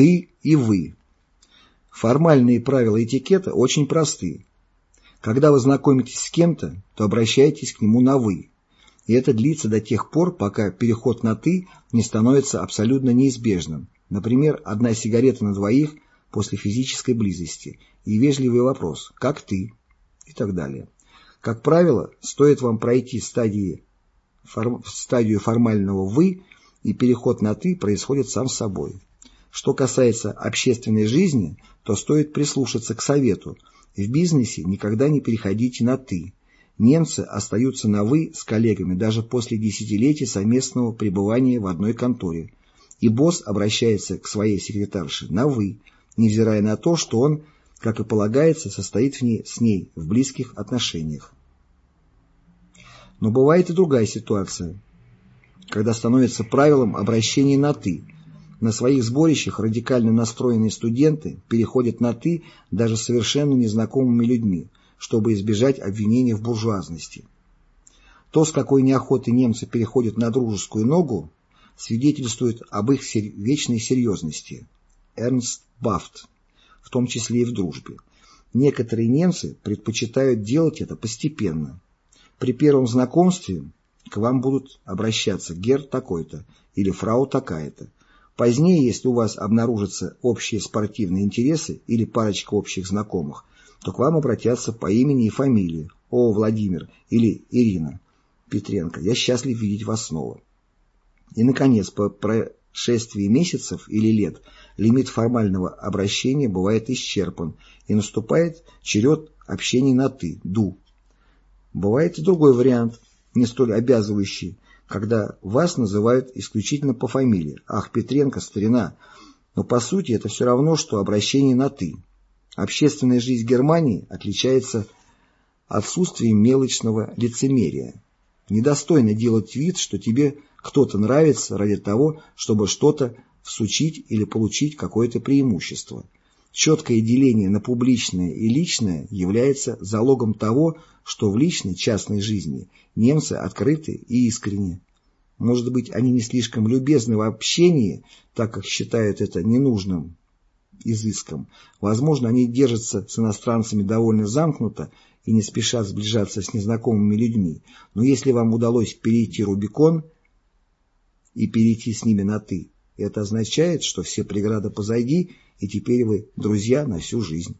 «ты» и «вы». Формальные правила этикета очень просты. Когда вы знакомитесь с кем-то, то обращайтесь к нему на «вы». И это длится до тех пор, пока переход на «ты» не становится абсолютно неизбежным. Например, одна сигарета на двоих после физической близости и вежливый вопрос «как ты?» и так далее. Как правило, стоит вам пройти стадии, фор, стадию формального «вы», и переход на «ты» происходит сам собой. Что касается общественной жизни, то стоит прислушаться к совету. В бизнесе никогда не переходите на «ты». Немцы остаются на «вы» с коллегами даже после десятилетий совместного пребывания в одной конторе. И босс обращается к своей секретарше на «вы», невзирая на то, что он как и полагается, состоит в ней, с ней в близких отношениях. Но бывает и другая ситуация, когда становится правилом обращения на «ты». На своих сборищах радикально настроенные студенты переходят на «ты» даже совершенно незнакомыми людьми, чтобы избежать обвинения в буржуазности. То, с какой неохотой немцы переходят на дружескую ногу, свидетельствует об их вечной серьезности. Эрнст Бафт в том числе и в дружбе. Некоторые немцы предпочитают делать это постепенно. При первом знакомстве к вам будут обращаться гер такой-то или фрау такая-то. Позднее, если у вас обнаружатся общие спортивные интересы или парочка общих знакомых, то к вам обратятся по имени и фамилии «О, Владимир» или «Ирина Петренко, я счастлив видеть вас снова». И, наконец, по прошествии месяцев или лет лимит формального обращения бывает исчерпан, и наступает черед общения на «ты», «ду». Бывает и другой вариант, не столь обязывающий, когда вас называют исключительно по фамилии. Ах, Петренко, старина. Но по сути это все равно, что обращение на «ты». Общественная жизнь Германии отличается отсутствием мелочного лицемерия. Недостойно делать вид, что тебе кто-то нравится ради того, чтобы что-то всучить или получить какое-то преимущество. Четкое деление на публичное и личное является залогом того, что в личной, частной жизни немцы открыты и искренни. Может быть, они не слишком любезны в общении, так как считают это ненужным изыском. Возможно, они держатся с иностранцами довольно замкнуто и не спешат сближаться с незнакомыми людьми. Но если вам удалось перейти Рубикон и перейти с ними на «ты», это означает, что все преграды позади, и теперь вы друзья на всю жизнь.